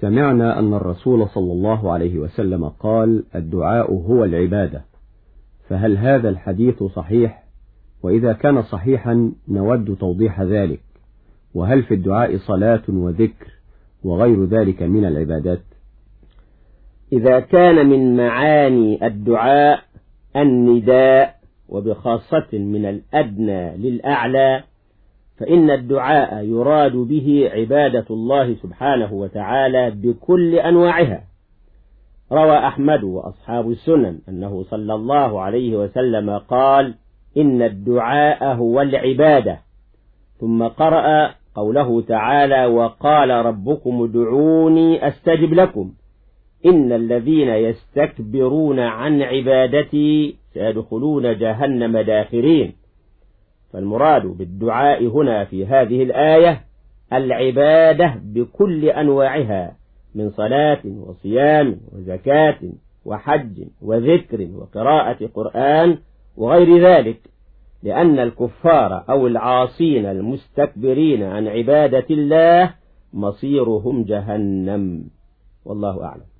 سمعنا أن الرسول صلى الله عليه وسلم قال الدعاء هو العبادة فهل هذا الحديث صحيح؟ وإذا كان صحيحا نود توضيح ذلك وهل في الدعاء صلاة وذكر وغير ذلك من العبادات؟ إذا كان من معاني الدعاء النداء وبخاصة من الأدنى للأعلى فإن الدعاء يراد به عبادة الله سبحانه وتعالى بكل أنواعها. روى أحمد وأصحاب السنن أنه صلى الله عليه وسلم قال إن الدعاء هو العبادة. ثم قرأ قوله تعالى وقال ربكم ادعوني أستجب لكم. إن الذين يستكبرون عن عبادتي سيدخلون جهنم داخرين. فالمراد بالدعاء هنا في هذه الآية العبادة بكل أنواعها من صلاة وصيام وزكاة وحج وذكر وقراءة قرآن وغير ذلك لأن الكفار أو العاصين المستكبرين عن عبادة الله مصيرهم جهنم. والله أعلم.